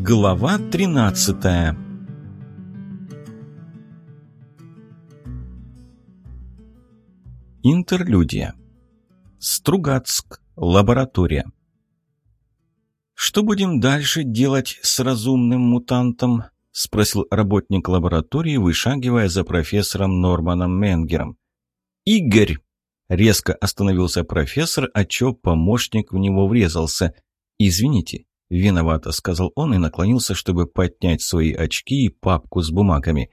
Глава 13 Интерлюдия Стругацк, лаборатория «Что будем дальше делать с разумным мутантом?» — спросил работник лаборатории, вышагивая за профессором Норманом Менгером. «Игорь!» — резко остановился профессор, а чё помощник в него врезался. «Извините, «Виновато», — сказал он и наклонился, чтобы поднять свои очки и папку с бумагами.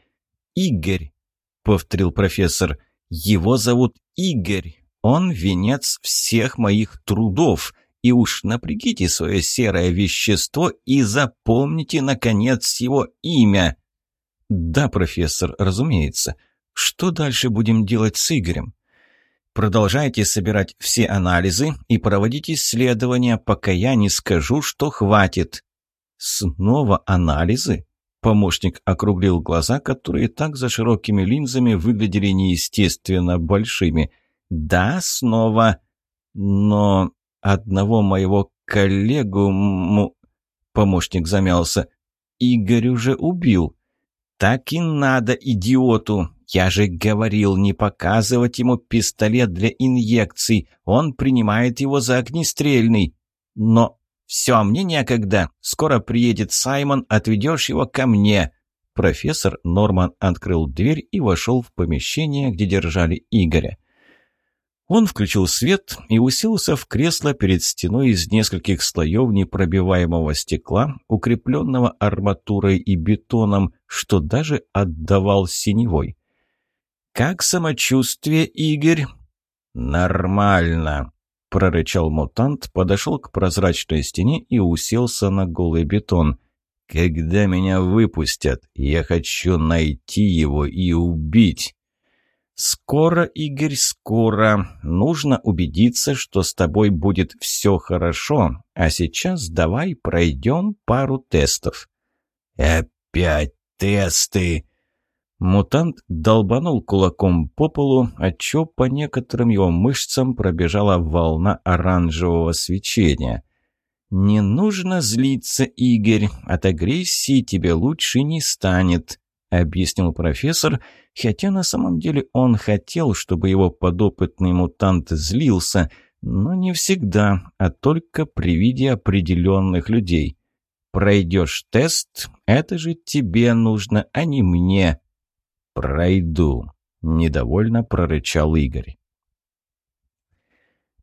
«Игорь», — повторил профессор, — «его зовут Игорь. Он венец всех моих трудов. И уж напрягите свое серое вещество и запомните, наконец, его имя». «Да, профессор, разумеется. Что дальше будем делать с Игорем?» Продолжайте собирать все анализы и проводить исследования, пока я не скажу, что хватит». «Снова анализы?» Помощник округлил глаза, которые так за широкими линзами выглядели неестественно большими. «Да, снова. Но одного моего коллегу...» Помощник замялся. «Игорь уже убил». «Так и надо, идиоту! Я же говорил не показывать ему пистолет для инъекций. Он принимает его за огнестрельный. Но все, мне некогда. Скоро приедет Саймон, отведешь его ко мне. Профессор Норман открыл дверь и вошел в помещение, где держали Игоря. Он включил свет и уселся в кресло перед стеной из нескольких слоев непробиваемого стекла, укрепленного арматурой и бетоном, что даже отдавал синевой. «Как самочувствие, Игорь?» «Нормально», — прорычал мутант, подошел к прозрачной стене и уселся на голый бетон. «Когда меня выпустят, я хочу найти его и убить». «Скоро, Игорь, скоро. Нужно убедиться, что с тобой будет все хорошо. А сейчас давай пройдем пару тестов». «Опять тесты!» Мутант долбанул кулаком по полу, отчего по некоторым его мышцам пробежала волна оранжевого свечения. «Не нужно злиться, Игорь, от агрессии тебе лучше не станет», — объяснил профессор, хотя на самом деле он хотел, чтобы его подопытный мутант злился, но не всегда, а только при виде определенных людей. «Пройдешь тест, это же тебе нужно, а не мне», «Пройду», — недовольно прорычал Игорь.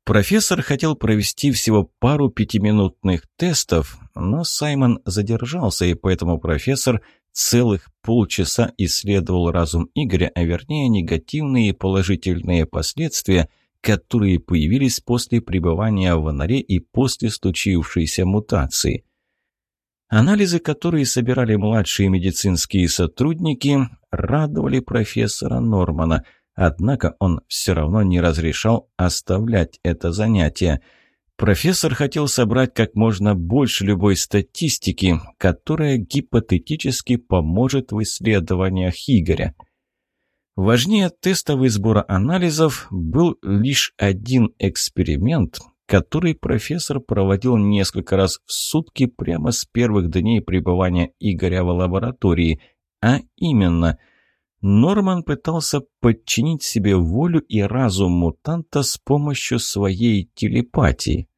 Профессор хотел провести всего пару пятиминутных тестов, но Саймон задержался, и поэтому профессор целых полчаса исследовал разум Игоря, а вернее негативные и положительные последствия, которые появились после пребывания в норе и после случившейся мутации. Анализы, которые собирали младшие медицинские сотрудники, радовали профессора Нормана, однако он все равно не разрешал оставлять это занятие. Профессор хотел собрать как можно больше любой статистики, которая гипотетически поможет в исследованиях Игоря. Важнее тестовый сбора анализов был лишь один эксперимент, который профессор проводил несколько раз в сутки прямо с первых дней пребывания Игоря в лаборатории, а именно – Норман пытался подчинить себе волю и разум мутанта с помощью своей телепатии.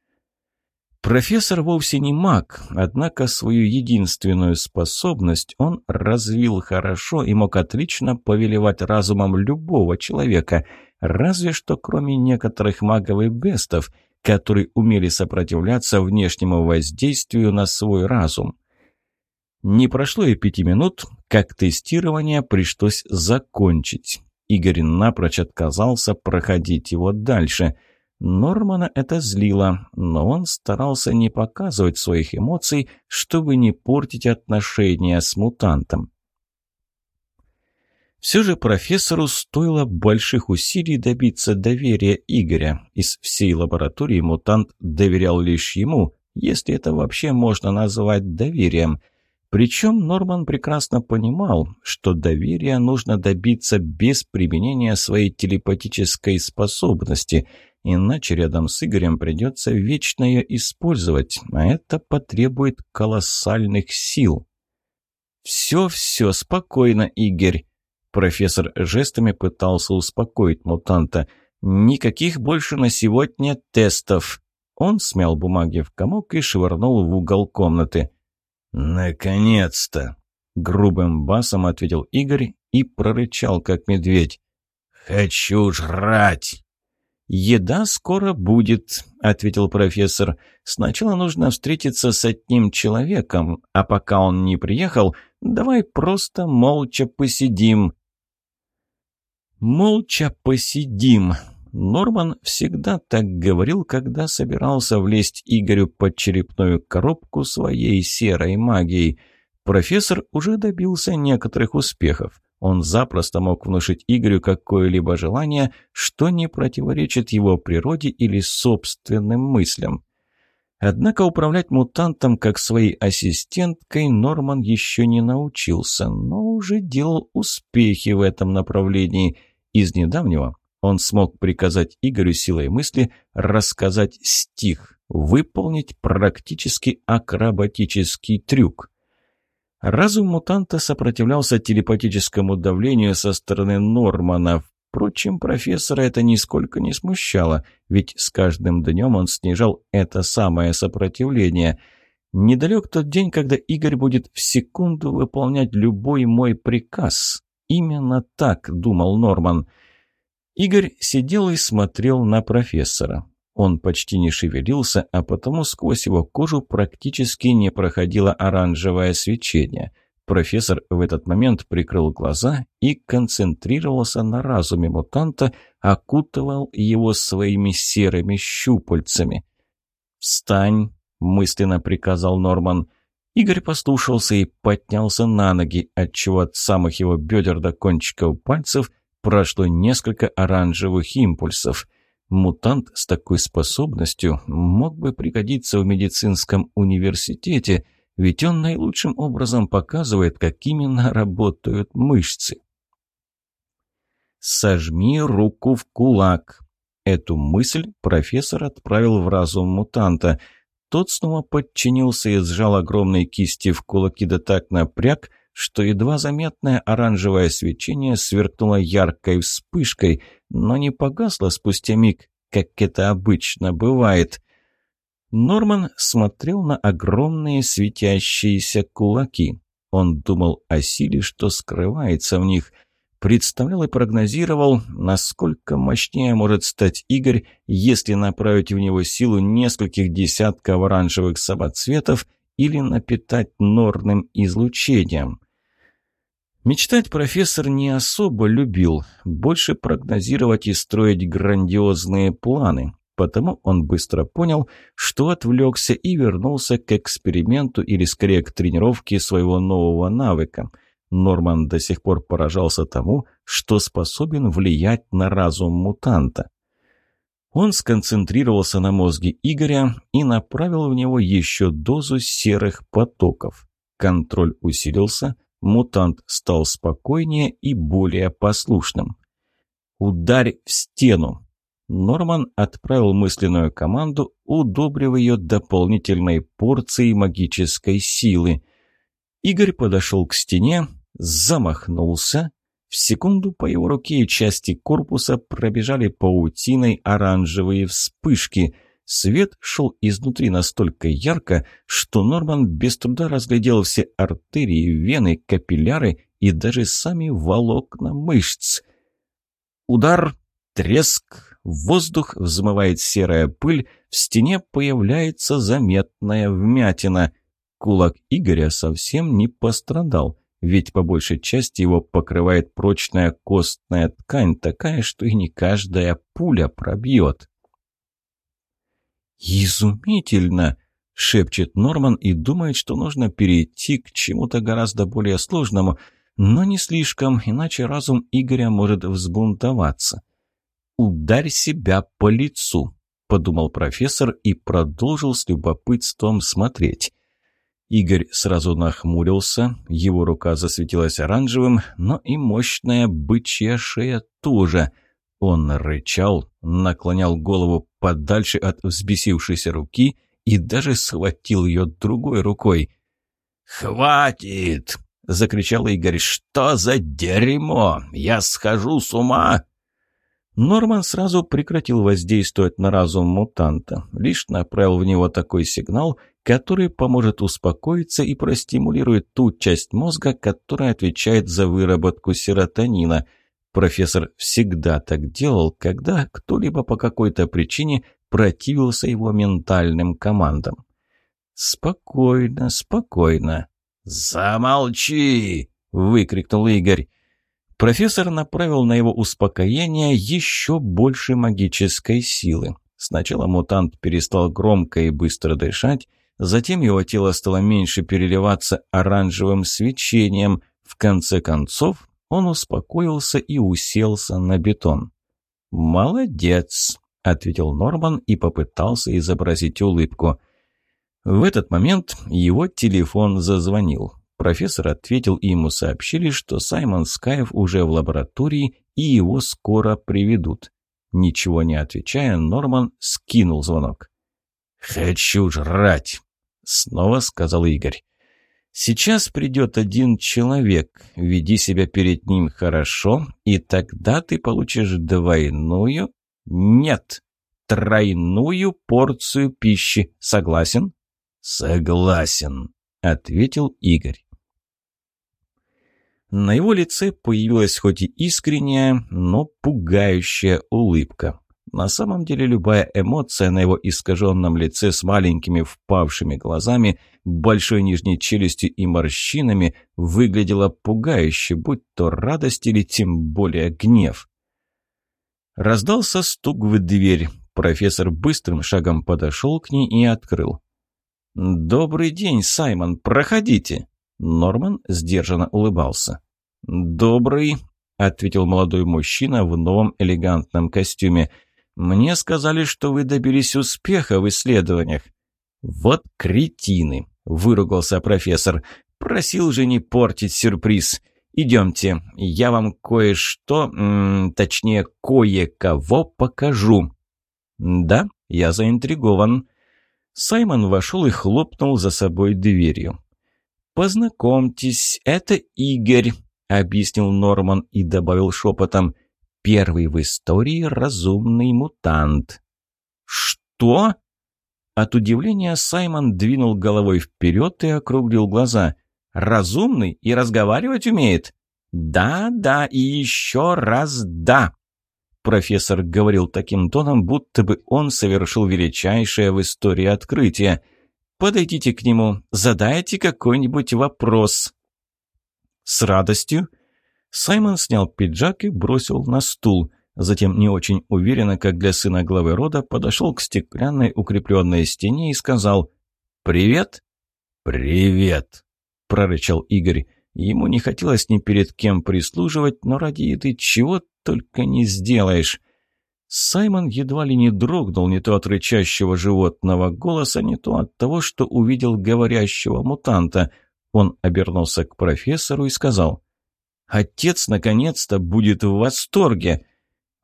Профессор вовсе не маг, однако свою единственную способность он развил хорошо и мог отлично повелевать разумом любого человека, разве что кроме некоторых магов и бестов – которые умели сопротивляться внешнему воздействию на свой разум. Не прошло и пяти минут, как тестирование пришлось закончить. Игорь напрочь отказался проходить его дальше. Нормана это злило, но он старался не показывать своих эмоций, чтобы не портить отношения с мутантом. Все же профессору стоило больших усилий добиться доверия Игоря. Из всей лаборатории мутант доверял лишь ему, если это вообще можно назвать доверием. Причем Норман прекрасно понимал, что доверия нужно добиться без применения своей телепатической способности. иначе рядом с Игорем придется вечно ее использовать, а это потребует колоссальных сил. «Все-все, спокойно, Игорь!» Профессор жестами пытался успокоить мутанта. «Никаких больше на сегодня тестов!» Он смял бумаги в комок и швырнул в угол комнаты. «Наконец-то!» — грубым басом ответил Игорь и прорычал, как медведь. «Хочу жрать!» «Еда скоро будет», — ответил профессор. «Сначала нужно встретиться с одним человеком, а пока он не приехал, давай просто молча посидим». «Молча посидим», Норман всегда так говорил, когда собирался влезть Игорю под черепную коробку своей серой магией. Профессор уже добился некоторых успехов. Он запросто мог внушить Игорю какое-либо желание, что не противоречит его природе или собственным мыслям. Однако управлять мутантом как своей ассистенткой Норман еще не научился, но уже делал успехи в этом направлении. Из недавнего он смог приказать Игорю силой мысли рассказать стих, выполнить практически акробатический трюк. Разум мутанта сопротивлялся телепатическому давлению со стороны Нормана. Впрочем, профессора это нисколько не смущало, ведь с каждым днем он снижал это самое сопротивление. Недалек тот день, когда Игорь будет в секунду выполнять любой мой приказ. Именно так думал Норман – Игорь сидел и смотрел на профессора. Он почти не шевелился, а потому сквозь его кожу практически не проходило оранжевое свечение. Профессор в этот момент прикрыл глаза и концентрировался на разуме мутанта, окутывал его своими серыми щупальцами. «Встань!» – мысленно приказал Норман. Игорь послушался и поднялся на ноги, отчего от самых его бедер до кончиков пальцев – прошло несколько оранжевых импульсов. Мутант с такой способностью мог бы пригодиться в медицинском университете, ведь он наилучшим образом показывает, как именно работают мышцы. «Сожми руку в кулак». Эту мысль профессор отправил в разум мутанта. Тот снова подчинился и сжал огромные кисти в кулаки да так напряг, что едва заметное оранжевое свечение сверкнуло яркой вспышкой, но не погасло спустя миг, как это обычно бывает. Норман смотрел на огромные светящиеся кулаки. Он думал о силе, что скрывается в них, представлял и прогнозировал, насколько мощнее может стать Игорь, если направить в него силу нескольких десятков оранжевых самоцветов или напитать норным излучением. Мечтать профессор не особо любил, больше прогнозировать и строить грандиозные планы. Потому он быстро понял, что отвлекся и вернулся к эксперименту или скорее к тренировке своего нового навыка. Норман до сих пор поражался тому, что способен влиять на разум мутанта. Он сконцентрировался на мозге Игоря и направил в него еще дозу серых потоков. Контроль усилился, Мутант стал спокойнее и более послушным. «Ударь в стену!» Норман отправил мысленную команду, удобрив ее дополнительной порцией магической силы. Игорь подошел к стене, замахнулся. В секунду по его руке и части корпуса пробежали паутиной оранжевые вспышки. Свет шел изнутри настолько ярко, что Норман без труда разглядел все артерии, вены, капилляры и даже сами волокна мышц. Удар, треск, воздух взмывает серая пыль, в стене появляется заметная вмятина. Кулак Игоря совсем не пострадал, ведь по большей части его покрывает прочная костная ткань, такая, что и не каждая пуля пробьет. «Изумительно!» — шепчет Норман и думает, что нужно перейти к чему-то гораздо более сложному, но не слишком, иначе разум Игоря может взбунтоваться. «Ударь себя по лицу», — подумал профессор и продолжил с любопытством смотреть. Игорь сразу нахмурился, его рука засветилась оранжевым, но и мощная бычья шея тоже. Он рычал, наклонял голову подальше от взбесившейся руки и даже схватил ее другой рукой. «Хватит!» — закричал Игорь. «Что за дерьмо? Я схожу с ума!» Норман сразу прекратил воздействовать на разум мутанта, лишь направил в него такой сигнал, который поможет успокоиться и простимулирует ту часть мозга, которая отвечает за выработку серотонина. Профессор всегда так делал, когда кто-либо по какой-то причине противился его ментальным командам. «Спокойно, спокойно». «Замолчи!» — выкрикнул Игорь. Профессор направил на его успокоение еще больше магической силы. Сначала мутант перестал громко и быстро дышать, затем его тело стало меньше переливаться оранжевым свечением. В конце концов он успокоился и уселся на бетон. «Молодец!» — ответил Норман и попытался изобразить улыбку. В этот момент его телефон зазвонил. Профессор ответил, и ему сообщили, что Саймон Скаев уже в лаборатории, и его скоро приведут. Ничего не отвечая, Норман скинул звонок. «Хочу жрать!» — снова сказал Игорь. «Сейчас придет один человек. Веди себя перед ним хорошо, и тогда ты получишь двойную... Нет, тройную порцию пищи. Согласен?» «Согласен», — ответил Игорь. На его лице появилась хоть и искренняя, но пугающая улыбка. На самом деле любая эмоция на его искаженном лице с маленькими впавшими глазами, большой нижней челюстью и морщинами выглядела пугающе, будь то радость или тем более гнев. Раздался стук в дверь. Профессор быстрым шагом подошел к ней и открыл. «Добрый день, Саймон, проходите!» Норман сдержанно улыбался. «Добрый», — ответил молодой мужчина в новом элегантном костюме. «Мне сказали, что вы добились успеха в исследованиях». «Вот кретины», — выругался профессор. «Просил же не портить сюрприз. Идемте, я вам кое-что, точнее, кое-кого покажу». «Да, я заинтригован». Саймон вошел и хлопнул за собой дверью. «Познакомьтесь, это Игорь», — объяснил Норман и добавил шепотом. «Первый в истории разумный мутант». «Что?» От удивления Саймон двинул головой вперед и округлил глаза. «Разумный и разговаривать умеет?» «Да, да и еще раз да!» Профессор говорил таким тоном, будто бы он совершил величайшее в истории открытие — Подойдите к нему, задайте какой-нибудь вопрос». «С радостью». Саймон снял пиджак и бросил на стул. Затем, не очень уверенно, как для сына главы рода, подошел к стеклянной укрепленной стене и сказал «Привет». «Привет», — прорычал Игорь. Ему не хотелось ни перед кем прислуживать, но ради еды чего только не сделаешь. Саймон едва ли не дрогнул не то от рычащего животного голоса, не то от того, что увидел говорящего мутанта. Он обернулся к профессору и сказал, «Отец наконец-то будет в восторге.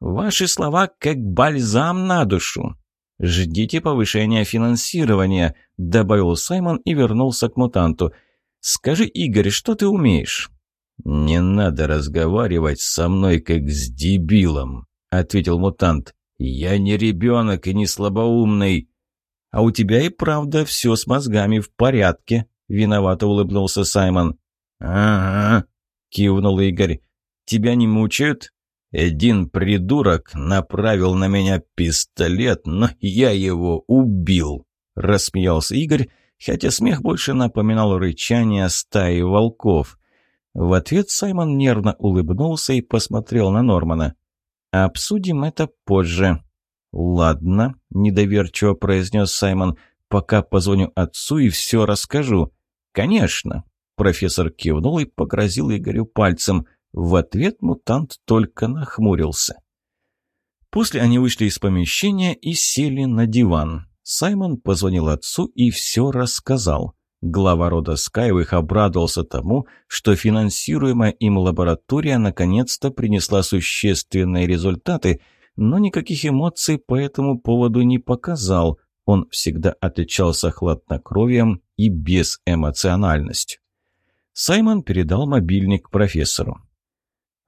Ваши слова как бальзам на душу. Ждите повышения финансирования», — добавил Саймон и вернулся к мутанту. «Скажи, Игорь, что ты умеешь?» «Не надо разговаривать со мной как с дебилом», — ответил мутант. «Я не ребенок и не слабоумный». «А у тебя и правда все с мозгами в порядке», — виновато улыбнулся Саймон. «Ага», — кивнул Игорь. «Тебя не мучают?» «Один придурок направил на меня пистолет, но я его убил», — рассмеялся Игорь, хотя смех больше напоминал рычание стаи волков. В ответ Саймон нервно улыбнулся и посмотрел на Нормана. «Обсудим это позже». «Ладно», — недоверчиво произнес Саймон, «пока позвоню отцу и все расскажу». «Конечно». Профессор кивнул и погрозил Игорю пальцем. В ответ мутант только нахмурился. После они вышли из помещения и сели на диван. Саймон позвонил отцу и все рассказал. Глава рода Скаевых обрадовался тому, что финансируемая им лаборатория наконец-то принесла существенные результаты, но никаких эмоций по этому поводу не показал. Он всегда отличался хладнокровием и безэмоциональностью. Саймон передал мобильник профессору.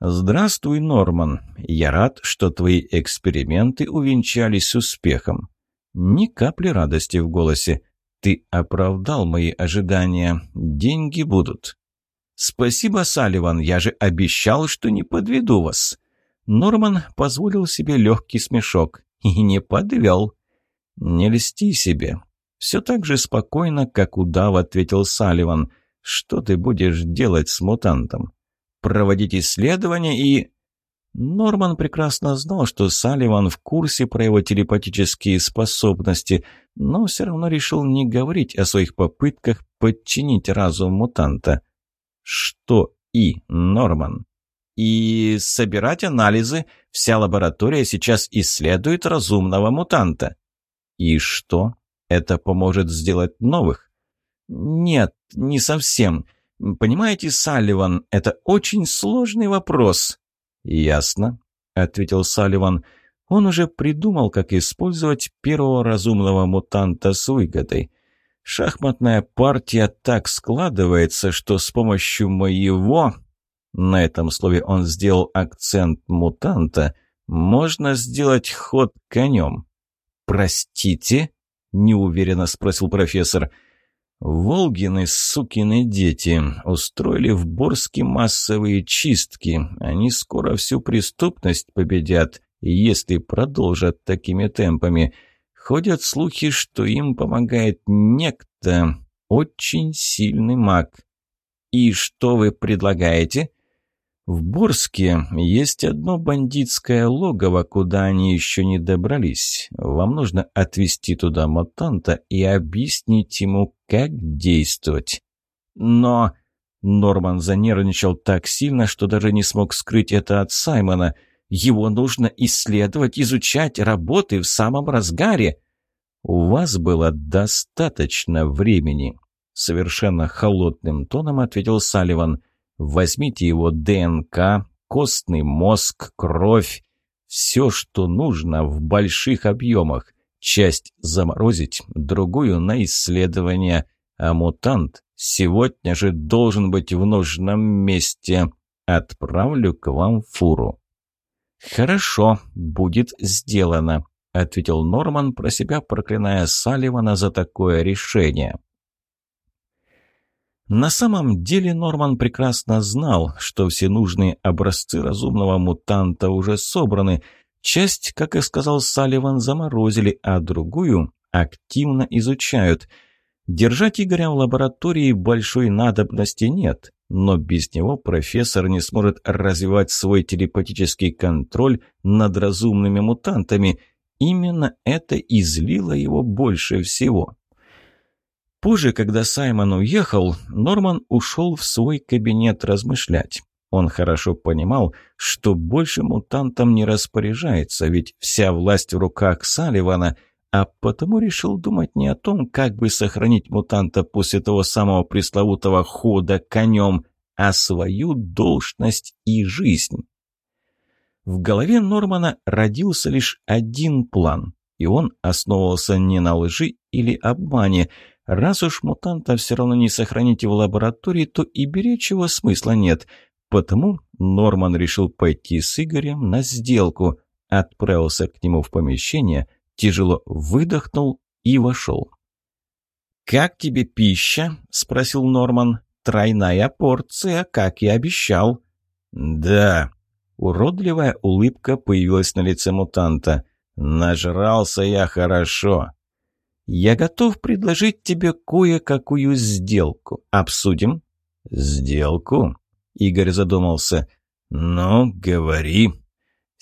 «Здравствуй, Норман. Я рад, что твои эксперименты увенчались успехом». Ни капли радости в голосе. «Ты оправдал мои ожидания. Деньги будут». «Спасибо, Салливан, я же обещал, что не подведу вас». Норман позволил себе легкий смешок. И не подвел. «Не льсти себе». Все так же спокойно, как удав, ответил Салливан. «Что ты будешь делать с мутантом?» «Проводить исследования и...» Норман прекрасно знал, что Салливан в курсе про его телепатические способности, но все равно решил не говорить о своих попытках подчинить разум мутанта. Что и, Норман? И собирать анализы. Вся лаборатория сейчас исследует разумного мутанта. И что? Это поможет сделать новых? Нет, не совсем. Понимаете, Салливан, это очень сложный вопрос. «Ясно», — ответил Салливан. Он уже придумал, как использовать первого разумного мутанта с выгодой. Шахматная партия так складывается, что с помощью моего... На этом слове он сделал акцент мутанта. Можно сделать ход конем. «Простите?» — неуверенно спросил профессор. Волгины, сукины дети, устроили в Борске массовые чистки. Они скоро всю преступность победят, если продолжат такими темпами. Ходят слухи, что им помогает некто, очень сильный маг. «И что вы предлагаете?» В Борске есть одно бандитское логово, куда они еще не добрались. Вам нужно отвезти туда мутанта и объяснить ему, как действовать. Но... Норман занервничал так сильно, что даже не смог скрыть это от Саймона. Его нужно исследовать, изучать работы в самом разгаре. У вас было достаточно времени. Совершенно холодным тоном ответил Салливан. Возьмите его ДНК, костный мозг, кровь. Все, что нужно в больших объемах. Часть заморозить, другую на исследование. А мутант сегодня же должен быть в нужном месте. Отправлю к вам фуру». «Хорошо, будет сделано», — ответил Норман, про себя проклиная Салливана за такое решение. На самом деле Норман прекрасно знал, что все нужные образцы разумного мутанта уже собраны. Часть, как и сказал Салливан, заморозили, а другую активно изучают. Держать Игоря в лаборатории большой надобности нет, но без него профессор не сможет развивать свой телепатический контроль над разумными мутантами. Именно это излило его больше всего. Позже, когда Саймон уехал, Норман ушел в свой кабинет размышлять. Он хорошо понимал, что больше мутантом не распоряжается, ведь вся власть в руках Салливана, а потому решил думать не о том, как бы сохранить мутанта после того самого пресловутого хода конем, а свою должность и жизнь. В голове Нормана родился лишь один план, и он основывался не на лжи или обмане – Раз уж мутанта все равно не сохраните в лаборатории, то и беречь его смысла нет. Потому Норман решил пойти с Игорем на сделку, отправился к нему в помещение, тяжело выдохнул и вошел. «Как тебе пища?» – спросил Норман. «Тройная порция, как и обещал». «Да». Уродливая улыбка появилась на лице мутанта. «Нажрался я хорошо. Я готов предложить тебе кое-какую сделку. Обсудим?» «Сделку?» — Игорь задумался. «Ну, говори».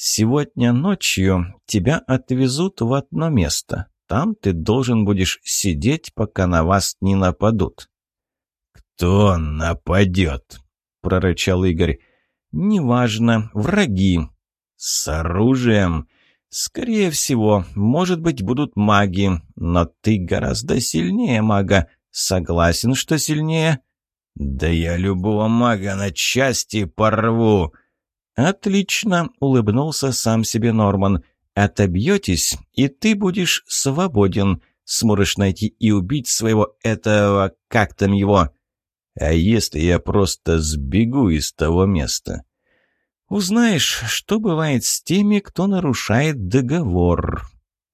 «Сегодня ночью тебя отвезут в одно место. Там ты должен будешь сидеть, пока на вас не нападут». «Кто нападет?» — прорычал Игорь. «Неважно. Враги». «С оружием?» «Скорее всего, может быть, будут маги, но ты гораздо сильнее мага. Согласен, что сильнее?» «Да я любого мага на части порву!» «Отлично!» — улыбнулся сам себе Норман. «Отобьетесь, и ты будешь свободен. Сможешь найти и убить своего этого... как там его?» «А если я просто сбегу из того места?» «Узнаешь, что бывает с теми, кто нарушает договор».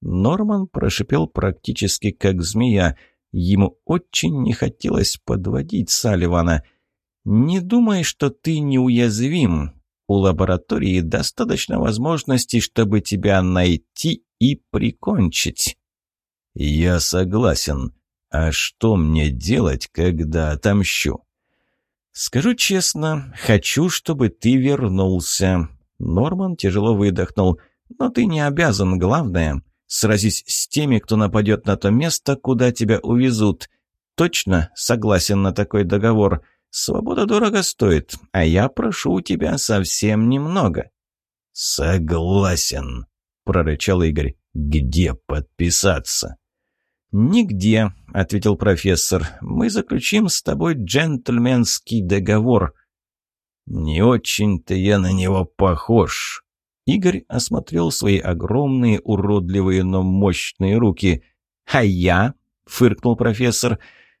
Норман прошипел практически как змея. Ему очень не хотелось подводить Салливана. «Не думай, что ты неуязвим. У лаборатории достаточно возможностей, чтобы тебя найти и прикончить». «Я согласен. А что мне делать, когда отомщу?» «Скажу честно, хочу, чтобы ты вернулся». Норман тяжело выдохнул. «Но ты не обязан, главное. Сразись с теми, кто нападет на то место, куда тебя увезут. Точно согласен на такой договор. Свобода дорого стоит, а я прошу у тебя совсем немного». «Согласен», — прорычал Игорь. «Где подписаться?» «Нигде», — ответил профессор. «Мы заключим с тобой джентльменский договор». «Не очень-то я на него похож». Игорь осмотрел свои огромные, уродливые, но мощные руки. «А я?» — фыркнул профессор.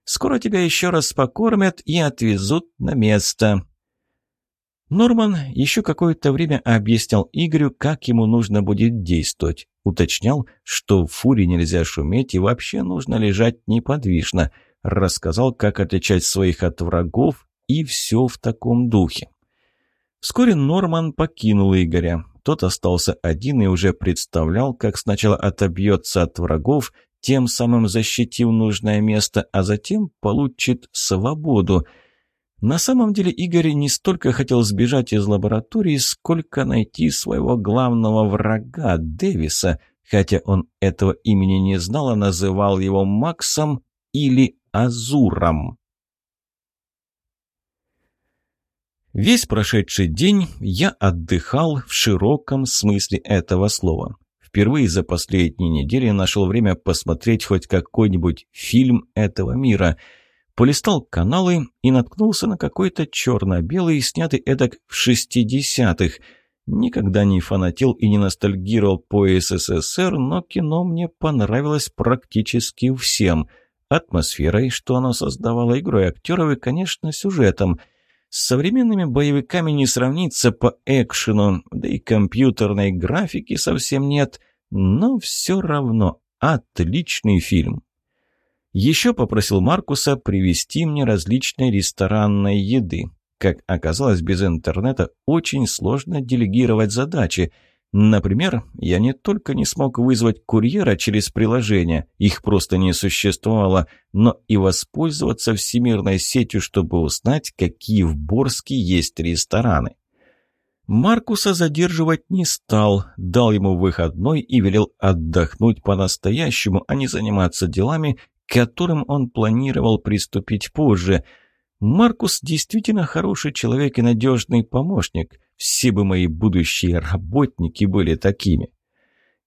«Скоро тебя еще раз покормят и отвезут на место. Норман еще какое-то время объяснял Игорю, как ему нужно будет действовать. Уточнял, что в фуре нельзя шуметь и вообще нужно лежать неподвижно. Рассказал, как отличать своих от врагов и все в таком духе. Вскоре Норман покинул Игоря. Тот остался один и уже представлял, как сначала отобьется от врагов, тем самым защитив нужное место, а затем получит свободу – на самом деле Игорь не столько хотел сбежать из лаборатории, сколько найти своего главного врага, Дэвиса, хотя он этого имени не знал, а называл его Максом или Азуром. Весь прошедший день я отдыхал в широком смысле этого слова. Впервые за последние недели нашел время посмотреть хоть какой-нибудь фильм этого мира – полистал каналы и наткнулся на какой-то черно-белый, снятый эдак в шестидесятых. Никогда не фанател и не ностальгировал по СССР, но кино мне понравилось практически всем. Атмосферой, что оно создавало, игрой актеров и, конечно, сюжетом. С современными боевиками не сравнится по экшену, да и компьютерной графики совсем нет, но все равно отличный фильм. Еще попросил Маркуса привезти мне различной ресторанной еды. Как оказалось, без интернета очень сложно делегировать задачи. Например, я не только не смог вызвать курьера через приложение, их просто не существовало, но и воспользоваться всемирной сетью, чтобы узнать, какие в Борске есть рестораны. Маркуса задерживать не стал, дал ему выходной и велел отдохнуть по-настоящему, а не заниматься делами, к которым он планировал приступить позже. Маркус действительно хороший человек и надежный помощник. Все бы мои будущие работники были такими.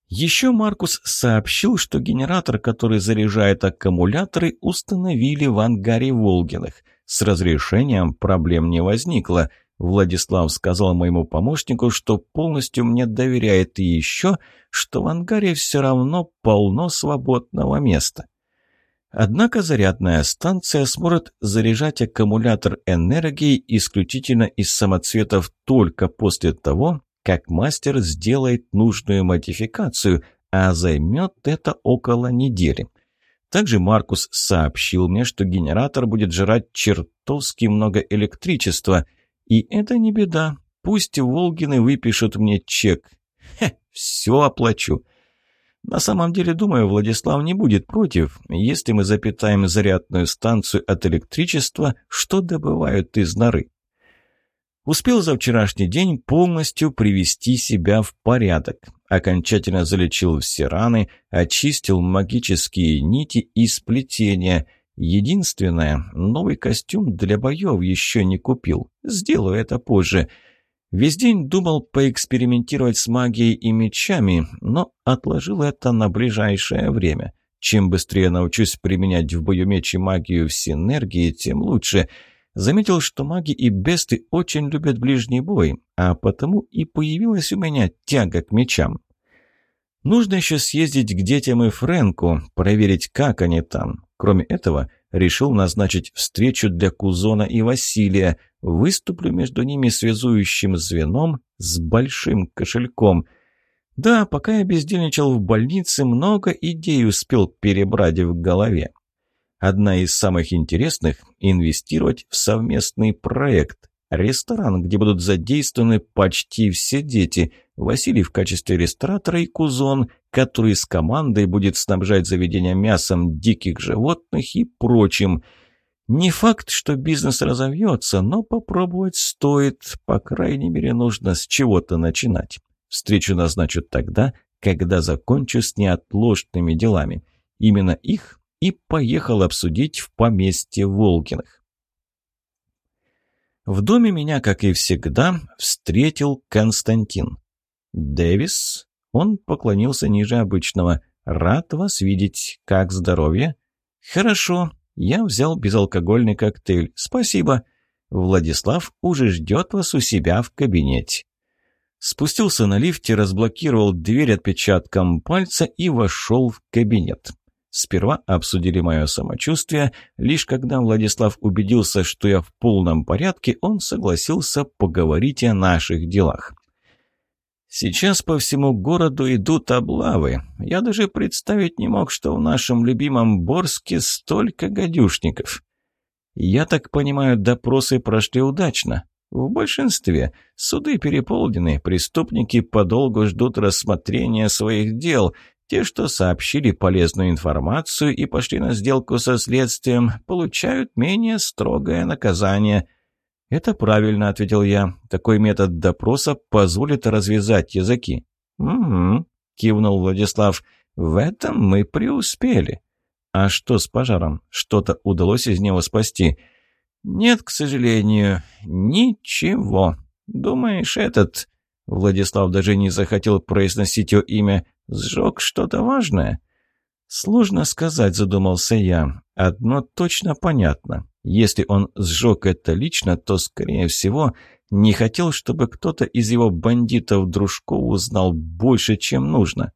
Еще Маркус сообщил, что генератор, который заряжает аккумуляторы, установили в ангаре Волгиных. С разрешением проблем не возникло. Владислав сказал моему помощнику, что полностью мне доверяет и еще, что в ангаре все равно полно свободного места. Однако зарядная станция сможет заряжать аккумулятор энергии исключительно из самоцветов только после того, как мастер сделает нужную модификацию, а займет это около недели. Также Маркус сообщил мне, что генератор будет жрать чертовски много электричества. И это не беда. Пусть Волгины выпишут мне чек. Хе, все оплачу. На самом деле, думаю, Владислав не будет против, если мы запитаем зарядную станцию от электричества, что добывают из норы. Успел за вчерашний день полностью привести себя в порядок. Окончательно залечил все раны, очистил магические нити и сплетения. Единственное, новый костюм для боев еще не купил. Сделаю это позже. Весь день думал поэкспериментировать с магией и мечами, но отложил это на ближайшее время. Чем быстрее научусь применять в бою меч и магию в синергии, тем лучше. Заметил, что маги и бесты очень любят ближний бой, а потому и появилась у меня тяга к мечам. Нужно еще съездить к детям и Фрэнку, проверить, как они там. Кроме этого, решил назначить встречу для Кузона и Василия. Выступлю между ними связующим звеном с большим кошельком – да, пока я бездельничал в больнице, много идей успел перебрать в голове. Одна из самых интересных – инвестировать в совместный проект. Ресторан, где будут задействованы почти все дети. Василий в качестве ресторатора и Кузон, который с командой будет снабжать заведение мясом диких животных и прочим. Не факт, что бизнес разовьется, но попробовать стоит. По крайней мере, нужно с чего-то начинать. Встречу назначу тогда, когда закончу с неотложными делами. Именно их и поехал обсудить в поместье Волгиных. В доме меня, как и всегда, встретил Константин. «Дэвис?» Он поклонился ниже обычного. «Рад вас видеть. Как здоровье?» «Хорошо. Я взял безалкогольный коктейль. Спасибо. Владислав уже ждет вас у себя в кабинете». Спустился на лифте, разблокировал дверь отпечатком пальца и вошел в кабинет. Сперва обсудили мое самочувствие. Лишь когда Владислав убедился, что я в полном порядке, он согласился поговорить о наших делах. Сейчас по всему городу идут облавы. Я даже представить не мог, что в нашем любимом Борске столько гадюшников. Я так понимаю, допросы прошли удачно. В большинстве суды переполнены, преступники подолгу ждут рассмотрения своих дел. Те, что сообщили полезную информацию и пошли на сделку со следствием, получают менее строгое наказание. «Это правильно», — ответил я. «Такой метод допроса позволит развязать языки». «Угу», — кивнул Владислав. «В этом мы преуспели». «А что с пожаром? Что-то удалось из него спасти?» «Нет, к сожалению, ничего. Думаешь, этот...» Владислав даже не захотел произносить его имя. «Сжег что-то важное?» «Сложно сказать», — задумался я. «Одно точно понятно. Если он сжег это лично, то, скорее всего, не хотел, чтобы кто-то из его бандитов-дружков узнал больше, чем нужно».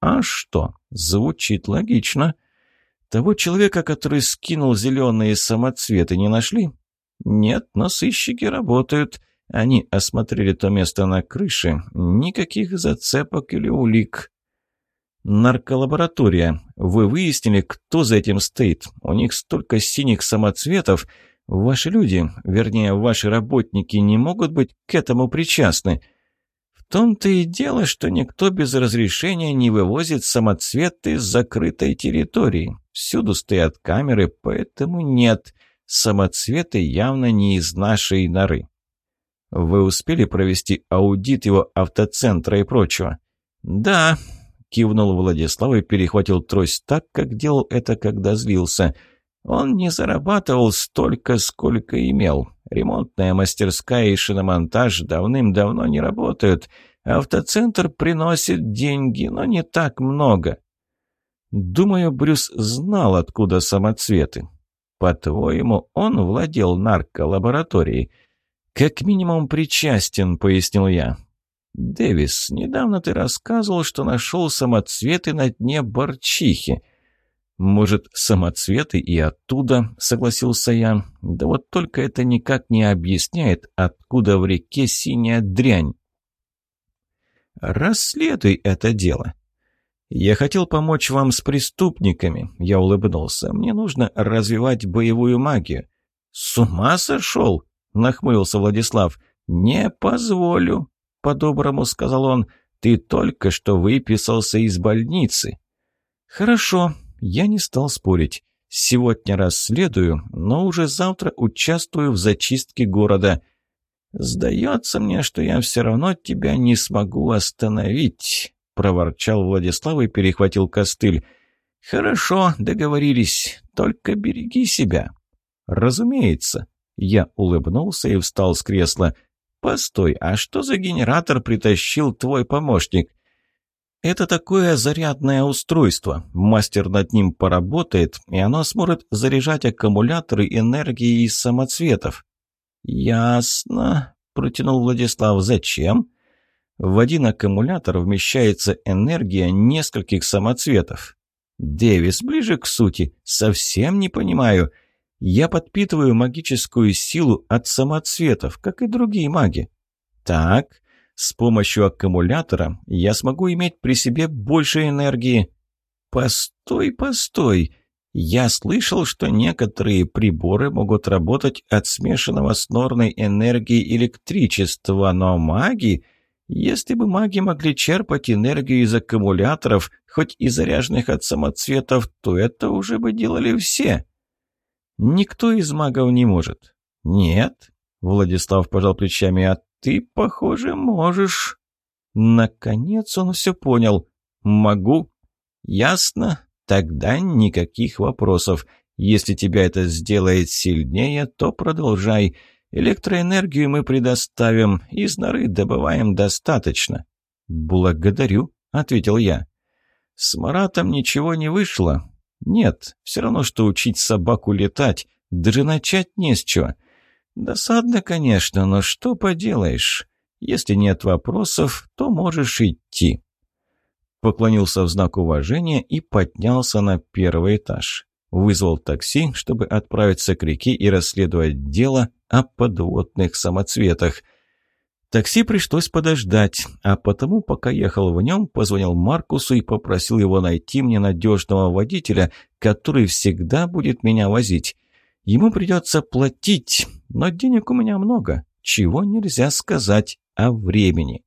«А что? Звучит логично». Того человека, который скинул зеленые самоцветы, не нашли? Нет, но сыщики работают. Они осмотрели то место на крыше. Никаких зацепок или улик. Нарколаборатория. Вы выяснили, кто за этим стоит? У них столько синих самоцветов. Ваши люди, вернее, ваши работники не могут быть к этому причастны том-то и дело, что никто без разрешения не вывозит самоцветы с закрытой территории. Всюду стоят камеры, поэтому нет. Самоцветы явно не из нашей норы. Вы успели провести аудит его автоцентра и прочего? Да, кивнул Владислав и перехватил трость так, как делал это, когда злился. Он не зарабатывал столько, сколько имел. Ремонтная мастерская и шиномонтаж давным-давно не работают. Автоцентр приносит деньги, но не так много. Думаю, Брюс знал, откуда самоцветы. По-твоему, он владел нарколабораторией? Как минимум причастен, пояснил я. Дэвис, недавно ты рассказывал, что нашел самоцветы на дне Борчихи. «Может, самоцветы и оттуда?» — согласился я. «Да вот только это никак не объясняет, откуда в реке синяя дрянь». «Расследуй это дело». «Я хотел помочь вам с преступниками», — я улыбнулся. «Мне нужно развивать боевую магию». «С ума сошел?» — нахмурился Владислав. «Не позволю», — по-доброму сказал он. «Ты только что выписался из больницы». «Хорошо», я не стал спорить. Сегодня расследую, но уже завтра участвую в зачистке города. «Сдается мне, что я все равно тебя не смогу остановить», — проворчал Владислав и перехватил костыль. «Хорошо, договорились. Только береги себя». «Разумеется». Я улыбнулся и встал с кресла. «Постой, а что за генератор притащил твой помощник?» Это такое зарядное устройство. Мастер над ним поработает, и оно сможет заряжать аккумуляторы энергии из самоцветов. «Ясно», — протянул Владислав. «Зачем?» В один аккумулятор вмещается энергия нескольких самоцветов. Дэвис, ближе к сути, совсем не понимаю. Я подпитываю магическую силу от самоцветов, как и другие маги. Так, с помощью аккумулятора я смогу иметь при себе больше энергии. Постой, постой. Я слышал, что некоторые приборы могут работать от смешанного с норной энергии электричества, но маги... Если бы маги могли черпать энергию из аккумуляторов, хоть и заряженных от самоцветов, то это уже бы делали все. Никто из магов не может. Нет, Владислав пожал плечами, а ты, похоже, можешь. Наконец он все понял. Могу. Ясно. Тогда никаких вопросов. Если тебя это сделает сильнее, то продолжай. Электроэнергию мы предоставим, из норы добываем достаточно. Благодарю, ответил я. С Маратом ничего не вышло. Нет, все равно, что учить собаку летать. Даже начать не с чего. «Досадно, конечно, но что поделаешь? Если нет вопросов, то можешь идти». Поклонился в знак уважения и поднялся на первый этаж. Вызвал такси, чтобы отправиться к реке и расследовать дело о подводных самоцветах. Такси пришлось подождать, а потому, пока ехал в нем, позвонил Маркусу и попросил его найти мне надежного водителя, который всегда будет меня возить. Ему придется платить, но денег у меня много, чего нельзя сказать о времени.